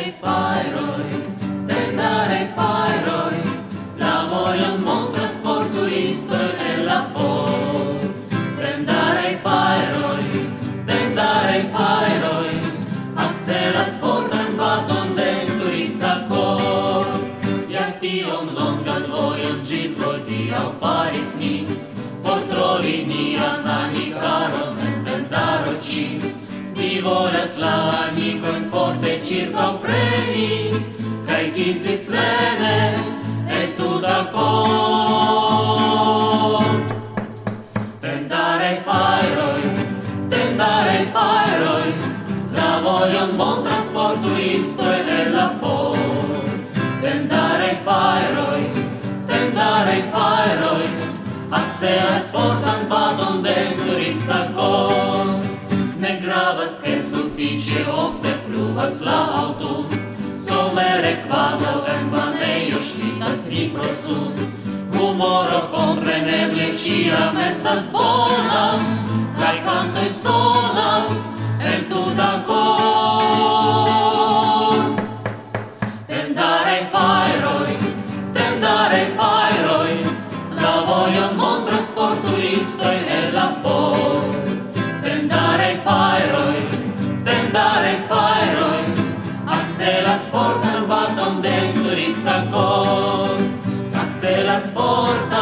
tenare faroi, tenare faroi, la voglion montras sporturista e la for. Tenare faroi, tenare faroi, accelas fortan baton de turista cor. Ja tiom longan vojon gis au faris ni, por trovi nian amikaron en tentaro ci, Ni volas si svene e tu cor Tentare fairoi, tentare fairoi, la voglion bon trasporturisto e della for. Tentare fairoi, tentare fairoi, accela sportan baton de turista cor. Ne gravas che sufficie ofte pluvas la kłazał Enwanej już witas mikrosów. Humoro comprene vlecia mestas bonas, kaj cantoj sonas, el tu dancor. Tendare fairoi, tendare fairoi, la vojon mon transporturistoj Tacón, las formas.